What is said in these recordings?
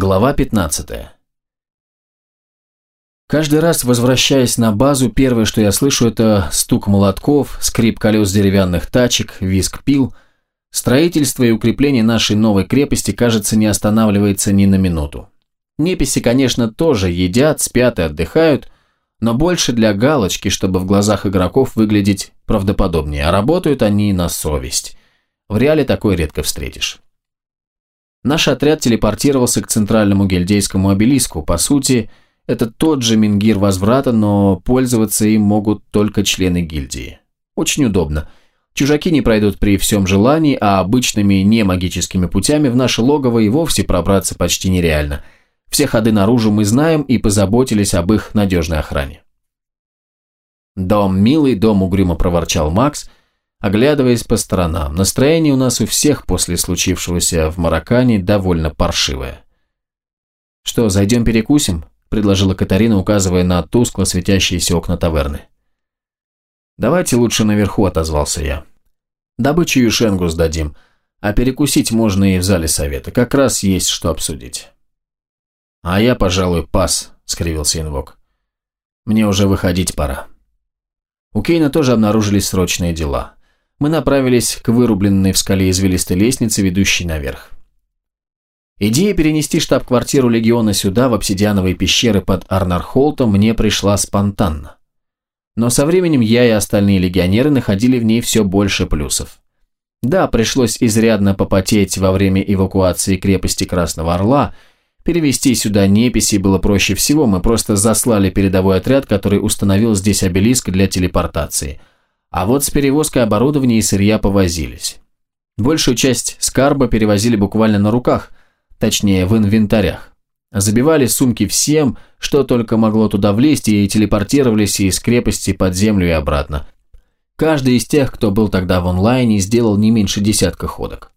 Глава 15. Каждый раз, возвращаясь на базу, первое, что я слышу, это стук молотков, скрип колес деревянных тачек, визг пил. Строительство и укрепление нашей новой крепости, кажется, не останавливается ни на минуту. Неписи, конечно, тоже едят, спят и отдыхают, но больше для галочки, чтобы в глазах игроков выглядеть правдоподобнее, а работают они на совесть. В реале такое редко встретишь. Наш отряд телепортировался к центральному гильдейскому обелиску. По сути, это тот же Мингир возврата, но пользоваться им могут только члены гильдии. Очень удобно. Чужаки не пройдут при всем желании, а обычными немагическими путями в наше логово и вовсе пробраться почти нереально. Все ходы наружу мы знаем и позаботились об их надежной охране. «Дом милый, дом угрюмо проворчал Макс, оглядываясь по сторонам. Настроение у нас у всех после случившегося в Маракане довольно паршивое. «Что, зайдем перекусим?» – предложила Катарина, указывая на тускло светящиеся окна таверны. «Давайте лучше наверху», – отозвался я. «Добычу Юшенгу сдадим, а перекусить можно и в зале совета. Как раз есть что обсудить». «А я, пожалуй, пас», – скривился инвок. «Мне уже выходить пора». У Кейна тоже обнаружились срочные дела мы направились к вырубленной в скале извилистой лестнице, ведущей наверх. Идея перенести штаб-квартиру Легиона сюда, в обсидиановые пещеры под Арнархолтом, мне пришла спонтанно. Но со временем я и остальные легионеры находили в ней все больше плюсов. Да, пришлось изрядно попотеть во время эвакуации крепости Красного Орла, перевести сюда неписи было проще всего, мы просто заслали передовой отряд, который установил здесь обелиск для телепортации – а вот с перевозкой оборудования и сырья повозились. Большую часть скарба перевозили буквально на руках, точнее в инвентарях. Забивали сумки всем, что только могло туда влезть, и телепортировались из крепости под землю и обратно. Каждый из тех, кто был тогда в онлайне, сделал не меньше десятка ходок.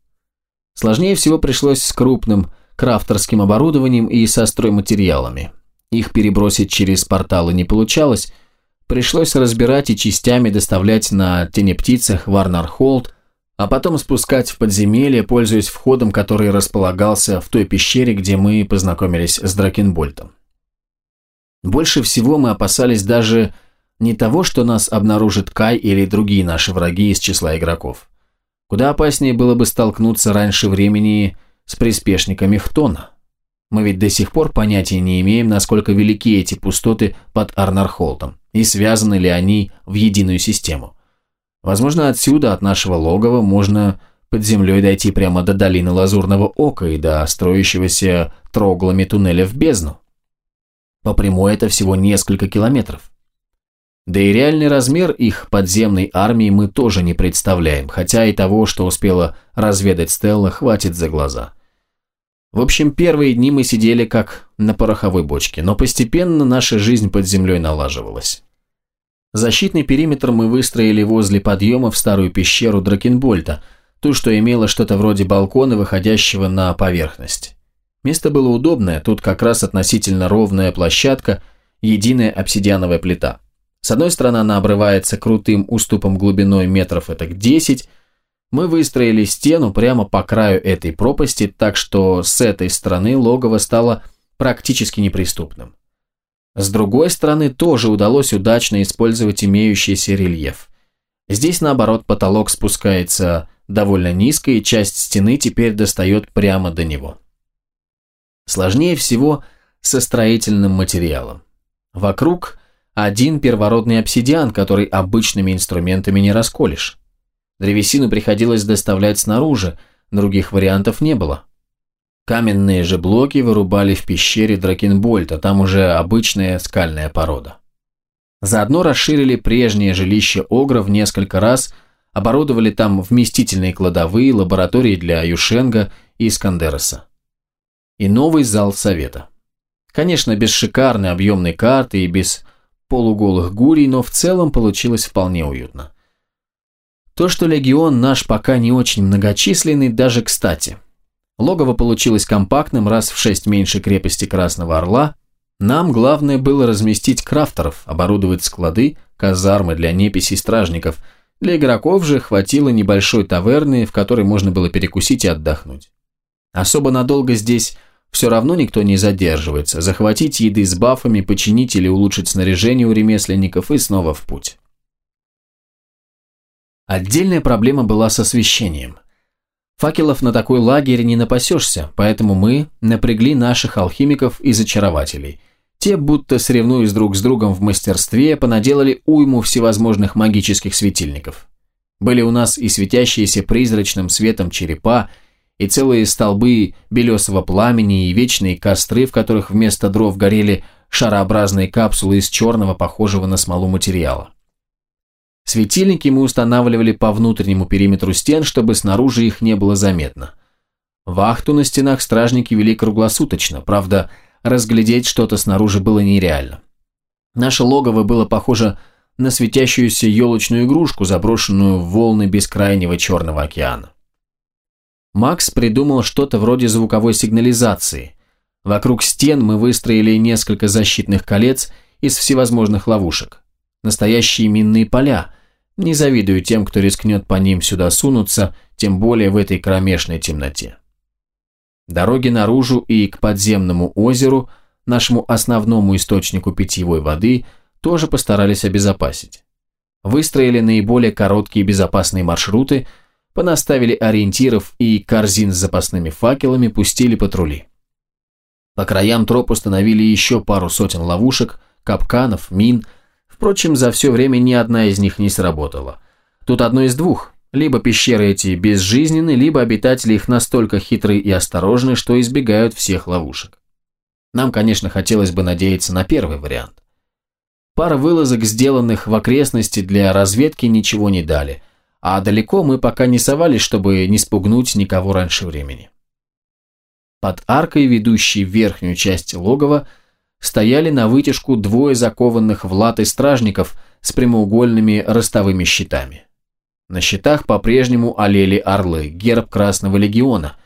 Сложнее всего пришлось с крупным крафтерским оборудованием и со стройматериалами. Их перебросить через порталы не получалось, Пришлось разбирать и частями доставлять на тенептицах в а потом спускать в подземелье, пользуясь входом, который располагался в той пещере, где мы познакомились с Дракенбольтом. Больше всего мы опасались даже не того, что нас обнаружит Кай или другие наши враги из числа игроков. Куда опаснее было бы столкнуться раньше времени с приспешниками Хтона. Мы ведь до сих пор понятия не имеем, насколько велики эти пустоты под Арнархолтом и связаны ли они в единую систему. Возможно, отсюда, от нашего логова, можно под землей дойти прямо до долины Лазурного Ока и до строящегося троглами туннеля в бездну. По прямой это всего несколько километров. Да и реальный размер их подземной армии мы тоже не представляем, хотя и того, что успела разведать Стелла, хватит за глаза. В общем, первые дни мы сидели как на пороховой бочке, но постепенно наша жизнь под землей налаживалась. Защитный периметр мы выстроили возле подъема в старую пещеру Дракенбольта, ту, что имела что-то вроде балкона, выходящего на поверхность. Место было удобное, тут как раз относительно ровная площадка, единая обсидиановая плита. С одной стороны она обрывается крутым уступом глубиной метров этак 10, мы выстроили стену прямо по краю этой пропасти, так что с этой стороны логово стало практически неприступным. С другой стороны, тоже удалось удачно использовать имеющийся рельеф. Здесь, наоборот, потолок спускается довольно низко, и часть стены теперь достает прямо до него. Сложнее всего со строительным материалом. Вокруг один первородный обсидиан, который обычными инструментами не расколешь. Древесину приходилось доставлять снаружи, других вариантов не было. Каменные же блоки вырубали в пещере Дракенбольта, там уже обычная скальная порода. Заодно расширили прежнее жилище Огра в несколько раз, оборудовали там вместительные кладовые, лаборатории для Юшенга и Искандероса. И новый зал совета. Конечно, без шикарной объемной карты и без полуголых гурий, но в целом получилось вполне уютно. То, что легион наш пока не очень многочисленный, даже кстати. Логово получилось компактным, раз в шесть меньше крепости Красного Орла. Нам главное было разместить крафтеров, оборудовать склады, казармы для неписей стражников. Для игроков же хватило небольшой таверны, в которой можно было перекусить и отдохнуть. Особо надолго здесь Все равно никто не задерживается. Захватить еды с бафами, починить или улучшить снаряжение у ремесленников и снова в путь. Отдельная проблема была с освещением. Факелов на такой лагерь не напасешься, поэтому мы напрягли наших алхимиков и зачарователей. Те, будто соревнуясь друг с другом в мастерстве, понаделали уйму всевозможных магических светильников. Были у нас и светящиеся призрачным светом черепа, и целые столбы белесого пламени, и вечные костры, в которых вместо дров горели шарообразные капсулы из черного, похожего на смолу материала. Светильники мы устанавливали по внутреннему периметру стен, чтобы снаружи их не было заметно. Вахту на стенах стражники вели круглосуточно, правда, разглядеть что-то снаружи было нереально. Наше логово было похоже на светящуюся елочную игрушку, заброшенную в волны бескрайнего Черного океана. Макс придумал что-то вроде звуковой сигнализации. Вокруг стен мы выстроили несколько защитных колец из всевозможных ловушек. Настоящие минные поля. Не завидую тем, кто рискнет по ним сюда сунуться, тем более в этой кромешной темноте. Дороги наружу и к подземному озеру, нашему основному источнику питьевой воды, тоже постарались обезопасить. Выстроили наиболее короткие безопасные маршруты, понаставили ориентиров и корзин с запасными факелами пустили патрули. По краям троп установили еще пару сотен ловушек, капканов, мин – Впрочем, за все время ни одна из них не сработала. Тут одно из двух. Либо пещеры эти безжизненны, либо обитатели их настолько хитры и осторожны, что избегают всех ловушек. Нам, конечно, хотелось бы надеяться на первый вариант. Пара вылазок, сделанных в окрестности для разведки, ничего не дали, а далеко мы пока не совались, чтобы не спугнуть никого раньше времени. Под аркой, ведущей в верхнюю часть логова, стояли на вытяжку двое закованных в латы стражников с прямоугольными ростовыми щитами. На щитах по-прежнему олели орлы, герб Красного Легиона.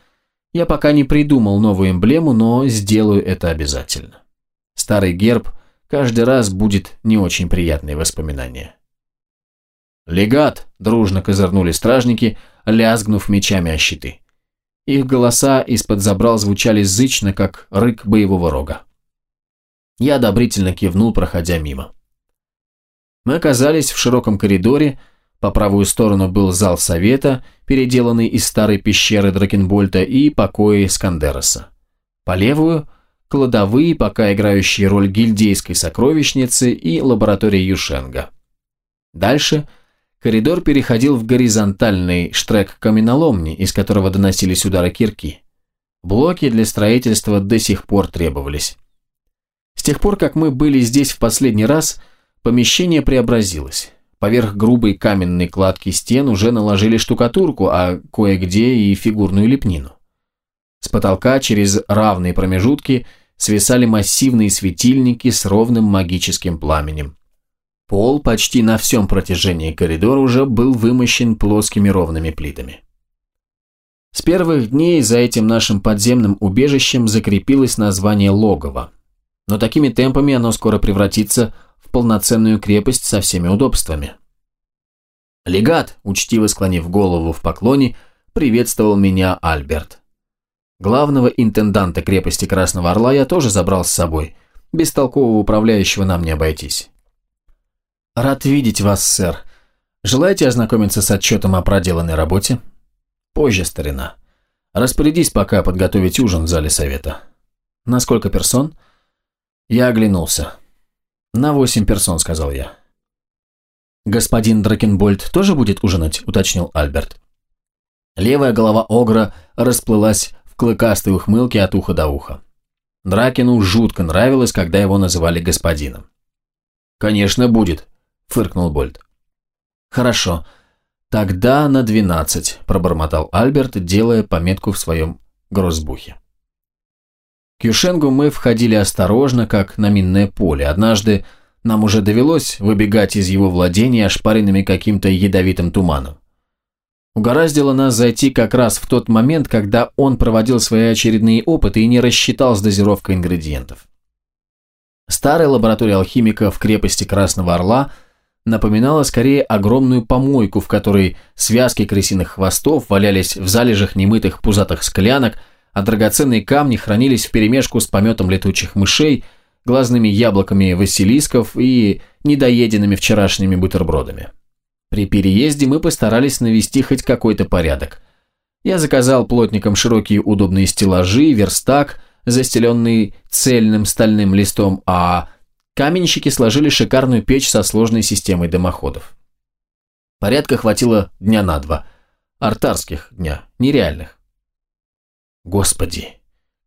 Я пока не придумал новую эмблему, но сделаю это обязательно. Старый герб каждый раз будет не очень приятные воспоминания. «Легат!» – дружно козырнули стражники, лязгнув мечами о щиты. Их голоса из-под забрал звучали зычно, как рык боевого рога. Я одобрительно кивнул, проходя мимо. Мы оказались в широком коридоре, по правую сторону был зал совета, переделанный из старой пещеры Дракенбольта и покои Скандероса. По левую – кладовые, пока играющие роль гильдейской сокровищницы и лаборатория Юшенга. Дальше коридор переходил в горизонтальный штрек каменоломни, из которого доносились удары кирки. Блоки для строительства до сих пор требовались. Тех пор, как мы были здесь в последний раз, помещение преобразилось. Поверх грубой каменной кладки стен уже наложили штукатурку, а кое-где и фигурную лепнину. С потолка через равные промежутки свисали массивные светильники с ровным магическим пламенем. Пол почти на всем протяжении коридора уже был вымощен плоскими ровными плитами. С первых дней за этим нашим подземным убежищем закрепилось название логово, но такими темпами оно скоро превратится в полноценную крепость со всеми удобствами. Легат, учтиво склонив голову в поклоне, приветствовал меня Альберт. Главного интенданта крепости Красного Орла я тоже забрал с собой. Без толкового управляющего нам не обойтись. «Рад видеть вас, сэр. Желаете ознакомиться с отчетом о проделанной работе?» «Позже, старина. Распорядись пока подготовить ужин в зале совета». «На сколько персон?» Я оглянулся. «На восемь персон», — сказал я. «Господин Дракенбольд тоже будет ужинать?» — уточнил Альберт. Левая голова Огра расплылась в клыкастой ухмылке от уха до уха. Дракену жутко нравилось, когда его называли господином. «Конечно, будет», — фыркнул Больд. «Хорошо. Тогда на двенадцать», — пробормотал Альберт, делая пометку в своем грозбухе. К Юшенгу мы входили осторожно, как на минное поле. Однажды нам уже довелось выбегать из его владения ошпаренными каким-то ядовитым туманом. Угораздило нас зайти как раз в тот момент, когда он проводил свои очередные опыты и не рассчитал с дозировкой ингредиентов. Старая лаборатория алхимика в крепости Красного Орла напоминала скорее огромную помойку, в которой связки крысиных хвостов валялись в залежах немытых пузатых склянок, а драгоценные камни хранились вперемешку с пометом летучих мышей, глазными яблоками василисков и недоеденными вчерашними бутербродами. При переезде мы постарались навести хоть какой-то порядок. Я заказал плотникам широкие удобные стеллажи, верстак, застеленный цельным стальным листом, а каменщики сложили шикарную печь со сложной системой дымоходов. Порядка хватило дня на два. Артарских дня, нереальных. Господи,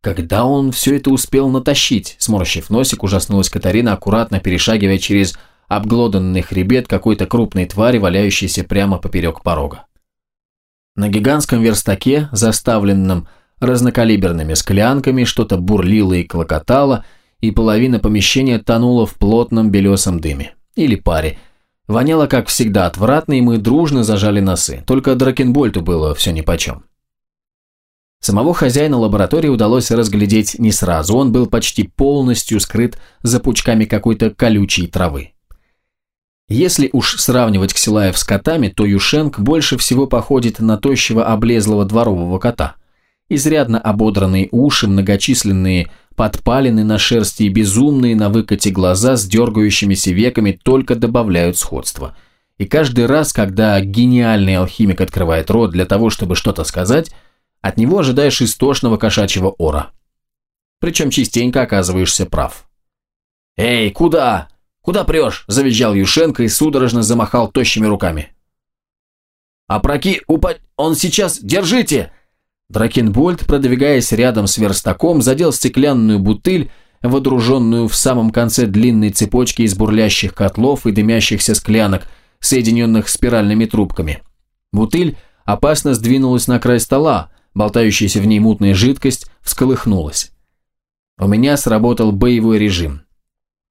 когда он все это успел натащить? Сморщив носик, ужаснулась Катарина, аккуратно перешагивая через обглоданный хребет какой-то крупной твари, валяющейся прямо поперек порога. На гигантском верстаке, заставленном разнокалиберными склянками, что-то бурлило и клокотало, и половина помещения тонула в плотном белесом дыме. Или паре. Воняло, как всегда, отвратно, и мы дружно зажали носы. Только Дракенбольту было все нипочем. Самого хозяина лаборатории удалось разглядеть не сразу, он был почти полностью скрыт за пучками какой-то колючей травы. Если уж сравнивать Ксилаев с котами, то Юшенк больше всего походит на тощего облезлого дворового кота. Изрядно ободранные уши, многочисленные подпалины на шерсти и безумные на выкате глаза с дергающимися веками только добавляют сходства. И каждый раз, когда гениальный алхимик открывает рот для того, чтобы что-то сказать, от него ожидаешь истошного кошачьего ора. Причем частенько оказываешься прав. «Эй, куда? Куда прешь?» – завизжал Юшенко и судорожно замахал тощими руками. «Опроки, упать, он сейчас, держите!» Дракенбольд, продвигаясь рядом с верстаком, задел стеклянную бутыль, водруженную в самом конце длинной цепочки из бурлящих котлов и дымящихся склянок, соединенных спиральными трубками. Бутыль опасно сдвинулась на край стола, болтающаяся в ней мутная жидкость, всколыхнулась. У меня сработал боевой режим.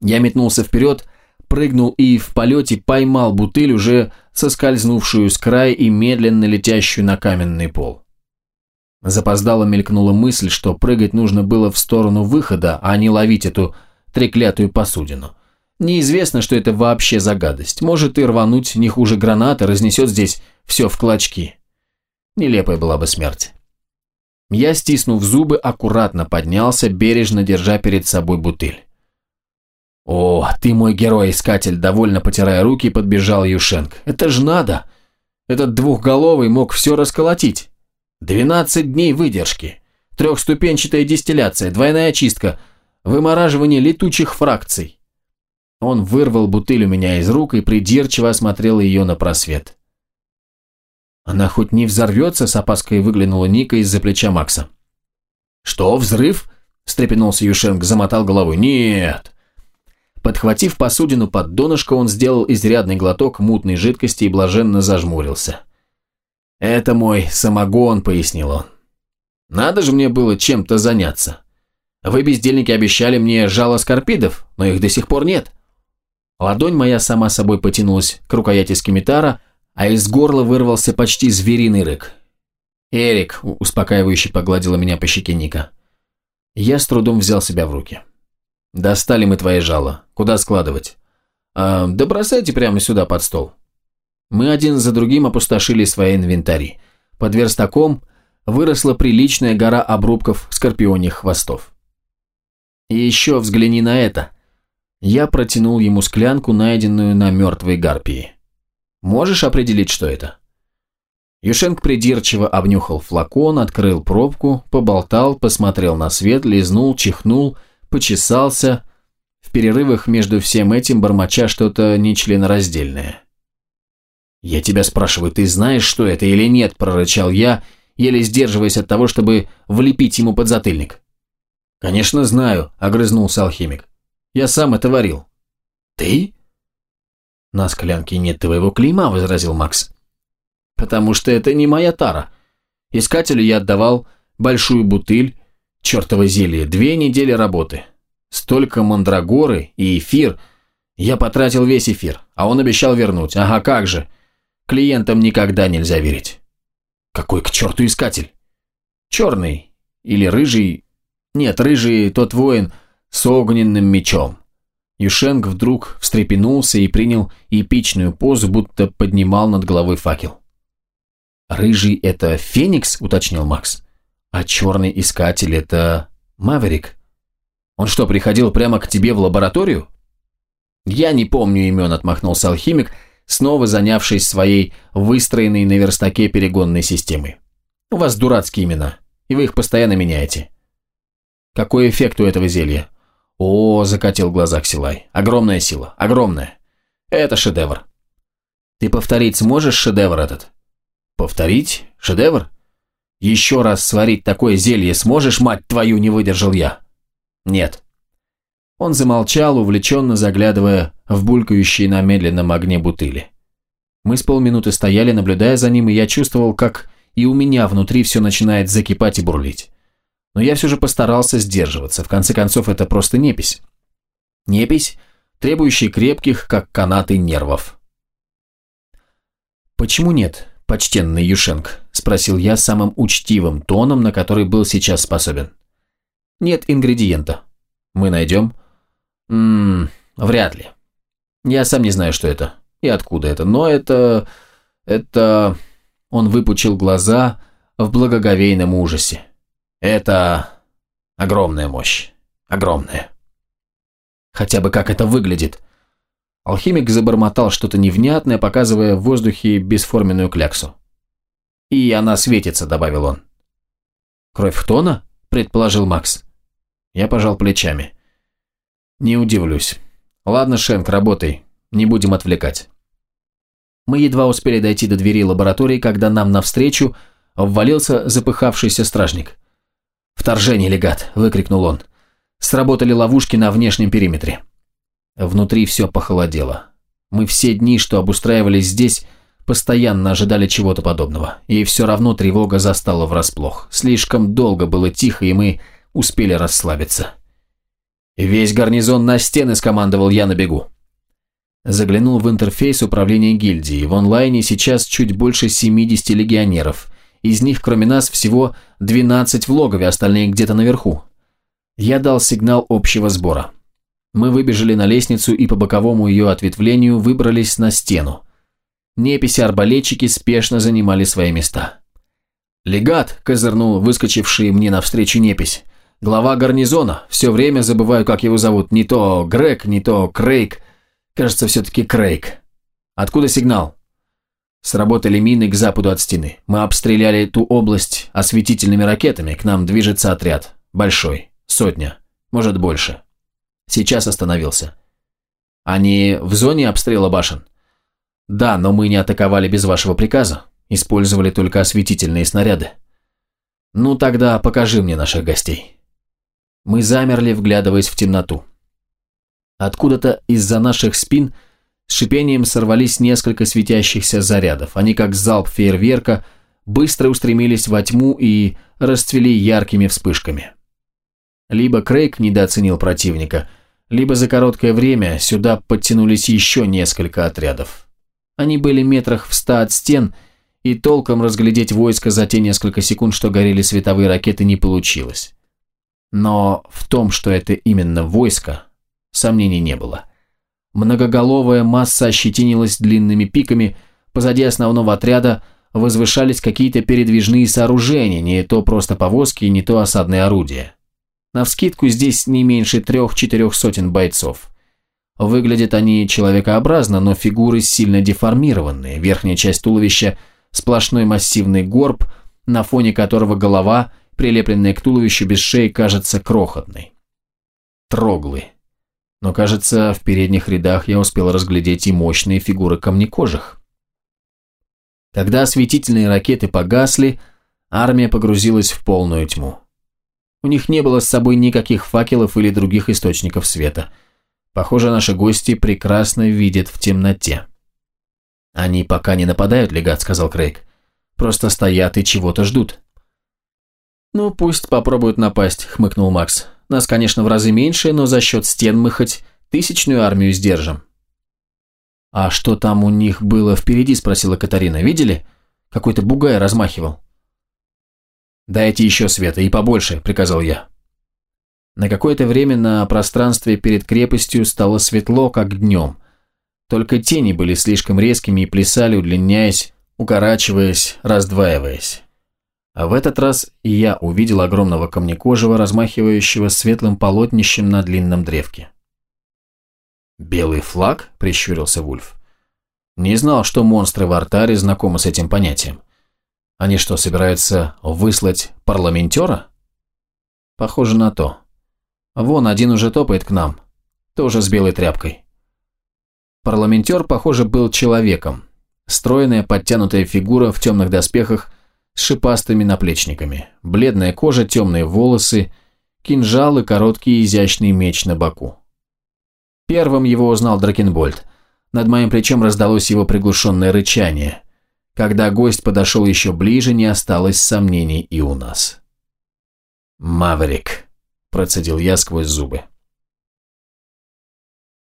Я метнулся вперед, прыгнул и в полете поймал бутыль, уже соскользнувшую с края и медленно летящую на каменный пол. Запоздало мелькнула мысль, что прыгать нужно было в сторону выхода, а не ловить эту треклятую посудину. Неизвестно, что это вообще за гадость. Может и рвануть не хуже гранаты, разнесет здесь все в клочки. Нелепая была бы смерть. Я, стиснув зубы, аккуратно поднялся, бережно держа перед собой бутыль. «О, ты мой герой-искатель!» Довольно потирая руки, подбежал Юшенк. «Это ж надо! Этот двухголовый мог все расколотить. Двенадцать дней выдержки, трехступенчатая дистилляция, двойная очистка, вымораживание летучих фракций». Он вырвал бутыль у меня из рук и придирчиво осмотрел ее на просвет. Она хоть не взорвется, с опаской выглянула Ника из-за плеча Макса. «Что, взрыв?» – встрепенулся Юшенк, замотал головой. «Нет!» Подхватив посудину под донышко, он сделал изрядный глоток мутной жидкости и блаженно зажмурился. «Это мой самогон», – пояснил он. «Надо же мне было чем-то заняться. Вы, бездельники, обещали мне жало скорпидов, но их до сих пор нет». Ладонь моя сама собой потянулась к рукояти скимитара, а из горла вырвался почти звериный рык. «Эрик», – успокаивающе погладила меня по щеке Ника. Я с трудом взял себя в руки. «Достали мы твои жало. Куда складывать?» а, «Да бросайте прямо сюда под стол». Мы один за другим опустошили свои инвентари. Под верстаком выросла приличная гора обрубков скорпионих хвостов. «И еще взгляни на это». Я протянул ему склянку, найденную на мертвой гарпии. Можешь определить, что это?» Юшенк придирчиво обнюхал флакон, открыл пробку, поболтал, посмотрел на свет, лизнул, чихнул, почесался, в перерывах между всем этим бормоча что-то нечленораздельное. «Я тебя спрашиваю, ты знаешь, что это или нет?» – прорычал я, еле сдерживаясь от того, чтобы влепить ему под затыльник. «Конечно знаю», – огрызнулся алхимик. «Я сам это варил». «Ты?» «На склянке нет твоего клейма», – возразил Макс. «Потому что это не моя тара. Искателю я отдавал большую бутыль, чертово зелье, две недели работы. Столько мандрагоры и эфир. Я потратил весь эфир, а он обещал вернуть. Ага, как же. Клиентам никогда нельзя верить». «Какой к черту искатель?» «Черный. Или рыжий. Нет, рыжий тот воин с огненным мечом. Юшенг вдруг встрепенулся и принял эпичную позу, будто поднимал над головой факел. «Рыжий – это Феникс?» – уточнил Макс. А черный искатель – это Маверик? Он что, приходил прямо к тебе в лабораторию? Я не помню имен, отмахнулся алхимик, снова занявшись своей выстроенной на верстаке перегонной системой. У вас дурацкие имена, и вы их постоянно меняете. Какой эффект у этого зелья? О, закатил глаза Ксилай. Огромная сила, огромная. Это шедевр. Ты повторить сможешь шедевр этот? Повторить? Шедевр? Еще раз сварить такое зелье сможешь, мать твою, не выдержал я. Нет. Он замолчал, увлеченно заглядывая в булькающие на медленном огне бутыли. Мы с полминуты стояли, наблюдая за ним, и я чувствовал, как и у меня внутри все начинает закипать и бурлить. Но я все же постарался сдерживаться, в конце концов это просто непись. Непись, требующий крепких, как канаты, нервов. «Почему нет, почтенный Юшенк?» – спросил я самым учтивым тоном, на который был сейчас способен. «Нет ингредиента. Мы найдем?» «Ммм, вряд ли. Я сам не знаю, что это и откуда это, но это... это...» Он выпучил глаза в благоговейном ужасе. «Это... огромная мощь. Огромная». «Хотя бы как это выглядит?» Алхимик забормотал что-то невнятное, показывая в воздухе бесформенную кляксу. «И она светится», — добавил он. «Кровь Хтона?» — предположил Макс. Я пожал плечами. «Не удивлюсь. Ладно, Шенк, работай. Не будем отвлекать». Мы едва успели дойти до двери лаборатории, когда нам навстречу ввалился запыхавшийся стражник. «Вторжение, легат!» – выкрикнул он. Сработали ловушки на внешнем периметре. Внутри все похолодело. Мы все дни, что обустраивались здесь, постоянно ожидали чего-то подобного. И все равно тревога застала врасплох. Слишком долго было тихо, и мы успели расслабиться. «Весь гарнизон на стены!» – скомандовал я на бегу. Заглянул в интерфейс управления гильдии. В онлайне сейчас чуть больше 70 легионеров. Из них, кроме нас, всего 12 в логове, остальные где-то наверху. Я дал сигнал общего сбора. Мы выбежали на лестницу и по боковому ее ответвлению выбрались на стену. Неписи-арбалетчики спешно занимали свои места. «Легат!» – козырнул выскочивший мне навстречу непись. «Глава гарнизона. Все время забываю, как его зовут. Не то Грег, не то Крейг. Кажется, все-таки Крейг. Откуда сигнал?» Сработали мины к западу от стены. Мы обстреляли ту область осветительными ракетами. К нам движется отряд. Большой. Сотня. Может, больше. Сейчас остановился. Они в зоне обстрела башен? Да, но мы не атаковали без вашего приказа. Использовали только осветительные снаряды. Ну тогда покажи мне наших гостей. Мы замерли, вглядываясь в темноту. Откуда-то из-за наших спин с шипением сорвались несколько светящихся зарядов. Они, как залп фейерверка, быстро устремились во тьму и расцвели яркими вспышками. Либо Крейг недооценил противника, либо за короткое время сюда подтянулись еще несколько отрядов. Они были метрах в ста от стен, и толком разглядеть войско за те несколько секунд, что горели световые ракеты, не получилось. Но в том, что это именно войско, сомнений не было. Многоголовая масса ощетинилась длинными пиками, позади основного отряда возвышались какие-то передвижные сооружения, не то просто повозки, не то осадные орудия. Навскидку здесь не меньше трех-четырех сотен бойцов. Выглядят они человекообразно, но фигуры сильно деформированные. Верхняя часть туловища – сплошной массивный горб, на фоне которого голова, прилепленная к туловищу без шеи, кажется крохотной. Троглы. Но, кажется, в передних рядах я успел разглядеть и мощные фигуры камнекожих. Когда осветительные ракеты погасли, армия погрузилась в полную тьму. У них не было с собой никаких факелов или других источников света. Похоже, наши гости прекрасно видят в темноте. «Они пока не нападают, легат», — сказал Крейг. «Просто стоят и чего-то ждут». «Ну, пусть попробуют напасть», — хмыкнул Макс. «Нас, конечно, в разы меньше, но за счет стен мы хоть тысячную армию сдержим». «А что там у них было впереди?» – спросила Катарина. «Видели? Какой-то бугай размахивал». «Дайте еще света, и побольше», – приказал я. На какое-то время на пространстве перед крепостью стало светло, как днем. Только тени были слишком резкими и плясали, удлиняясь, укорачиваясь, раздваиваясь. А в этот раз я увидел огромного камнекожего, размахивающего светлым полотнищем на длинном древке. «Белый флаг?» – прищурился Вульф. «Не знал, что монстры в артаре знакомы с этим понятием. Они что, собираются выслать парламентера?» «Похоже на то. Вон, один уже топает к нам. Тоже с белой тряпкой». Парламентер, похоже, был человеком. Стройная, подтянутая фигура в темных доспехах с шипастыми наплечниками, бледная кожа, темные волосы, кинжал и короткий изящный меч на боку. Первым его узнал Дракенбольд. Над моим плечом раздалось его приглушенное рычание. Когда гость подошел еще ближе, не осталось сомнений и у нас. «Маверик», – процедил я сквозь зубы.